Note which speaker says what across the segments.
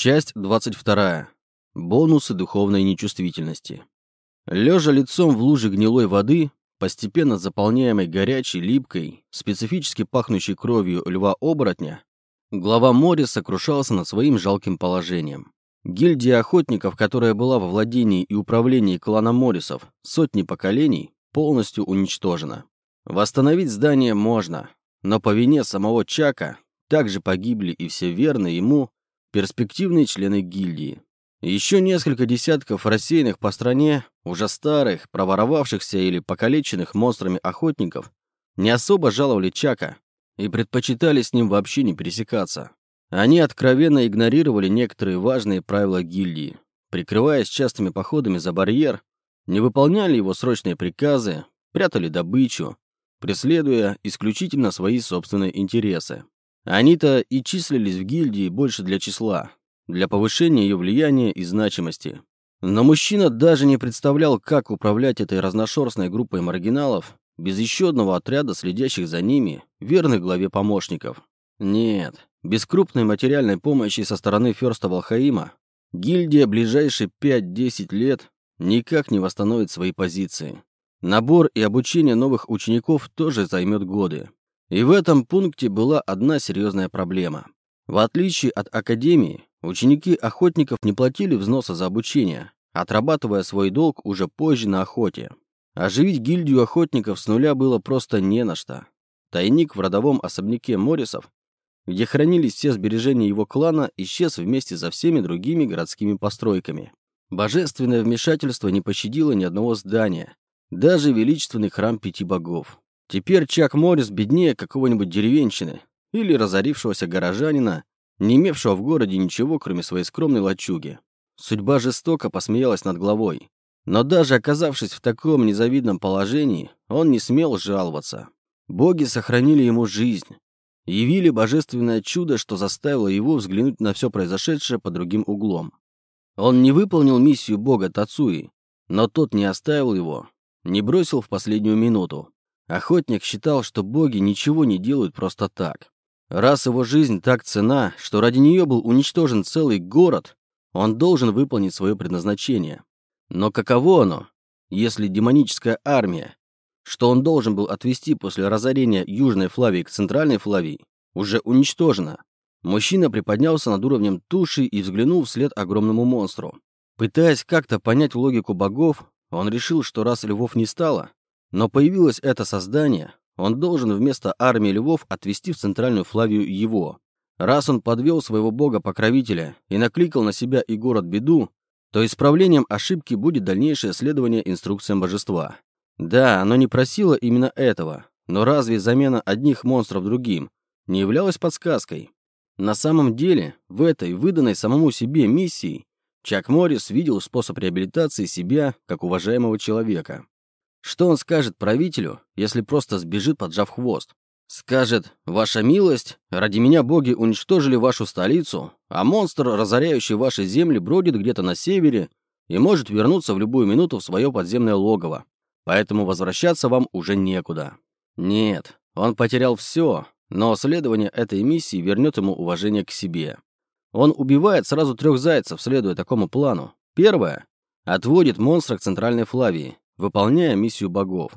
Speaker 1: Часть 22. Бонусы духовной нечувствительности. Лежа лицом в луже гнилой воды, постепенно заполняемой горячей, липкой, специфически пахнущей кровью льва-оборотня, глава моря сокрушался над своим жалким положением. Гильдия охотников, которая была во владении и управлении клана Моррисов сотни поколений, полностью уничтожена. Восстановить здание можно, но по вине самого Чака также погибли и все верные ему перспективные члены гильдии. Еще несколько десятков рассеянных по стране, уже старых, проворовавшихся или покалеченных монстрами охотников, не особо жаловали Чака и предпочитали с ним вообще не пересекаться. Они откровенно игнорировали некоторые важные правила гильдии, прикрываясь частыми походами за барьер, не выполняли его срочные приказы, прятали добычу, преследуя исключительно свои собственные интересы. Они-то и числились в гильдии больше для числа, для повышения ее влияния и значимости. Но мужчина даже не представлял, как управлять этой разношерстной группой маргиналов без еще одного отряда, следящих за ними, верных главе помощников. Нет, без крупной материальной помощи со стороны Ферста Валхаима гильдия ближайшие 5-10 лет никак не восстановит свои позиции. Набор и обучение новых учеников тоже займет годы. И в этом пункте была одна серьезная проблема. В отличие от академии, ученики охотников не платили взноса за обучение, отрабатывая свой долг уже позже на охоте. Оживить гильдию охотников с нуля было просто не на что. Тайник в родовом особняке Моррисов, где хранились все сбережения его клана, исчез вместе со всеми другими городскими постройками. Божественное вмешательство не пощадило ни одного здания, даже величественный храм пяти богов. Теперь Чак Моррис беднее какого-нибудь деревенщины или разорившегося горожанина, не имевшего в городе ничего, кроме своей скромной лачуги. Судьба жестоко посмеялась над главой. Но даже оказавшись в таком незавидном положении, он не смел жаловаться. Боги сохранили ему жизнь. Явили божественное чудо, что заставило его взглянуть на все произошедшее под другим углом. Он не выполнил миссию бога Тацуи, но тот не оставил его, не бросил в последнюю минуту. Охотник считал, что боги ничего не делают просто так. Раз его жизнь так цена, что ради нее был уничтожен целый город, он должен выполнить свое предназначение. Но каково оно, если демоническая армия, что он должен был отвести после разорения Южной Флавии к Центральной Флавии, уже уничтожена? Мужчина приподнялся над уровнем туши и взглянул вслед огромному монстру. Пытаясь как-то понять логику богов, он решил, что раз львов не стало, но появилось это создание, он должен вместо армии львов отвести в центральную Флавию его. Раз он подвел своего бога-покровителя и накликал на себя и город беду, то исправлением ошибки будет дальнейшее следование инструкциям божества. Да, оно не просило именно этого, но разве замена одних монстров другим не являлась подсказкой? На самом деле, в этой выданной самому себе миссии Чак Моррис видел способ реабилитации себя как уважаемого человека. Что он скажет правителю, если просто сбежит, поджав хвост? Скажет, «Ваша милость, ради меня боги уничтожили вашу столицу, а монстр, разоряющий ваши земли, бродит где-то на севере и может вернуться в любую минуту в свое подземное логово, поэтому возвращаться вам уже некуда». Нет, он потерял все, но следование этой миссии вернет ему уважение к себе. Он убивает сразу трех зайцев, следуя такому плану. Первое — отводит монстра к центральной Флавии, выполняя миссию богов.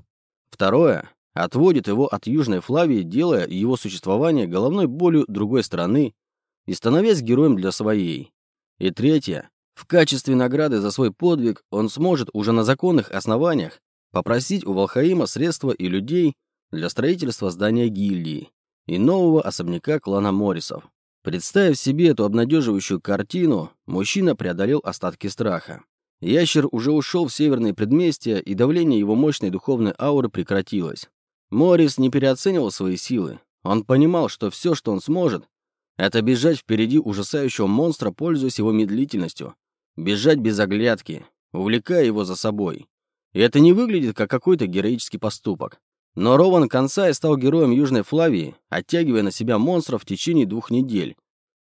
Speaker 1: Второе – отводит его от Южной Флавии, делая его существование головной болью другой страны и становясь героем для своей. И третье – в качестве награды за свой подвиг он сможет уже на законных основаниях попросить у Волхаима средства и людей для строительства здания гильдии и нового особняка клана Моррисов. Представив себе эту обнадеживающую картину, мужчина преодолел остатки страха. Ящер уже ушел в северные предместья, и давление его мощной духовной ауры прекратилось. Морис не переоценивал свои силы. Он понимал, что все, что он сможет, это бежать впереди ужасающего монстра, пользуясь его медлительностью. Бежать без оглядки, увлекая его за собой. И это не выглядит как какой-то героический поступок. Но Рован Консай стал героем Южной Флавии, оттягивая на себя монстра в течение двух недель.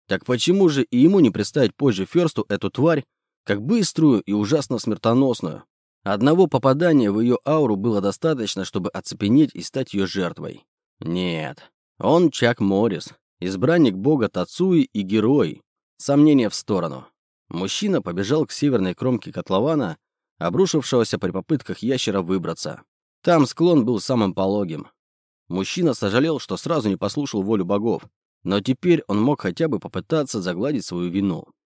Speaker 1: Так почему же и ему не представить позже Ферсту эту тварь, как быструю и ужасно смертоносную. Одного попадания в ее ауру было достаточно, чтобы оцепенеть и стать ее жертвой. Нет, он Чак Моррис, избранник бога Тацуи и герой, Сомнения в сторону. Мужчина побежал к северной кромке котлована, обрушившегося при попытках ящера выбраться. Там склон был самым пологим. Мужчина сожалел, что сразу не послушал волю богов, но теперь он мог хотя бы попытаться загладить свою вину.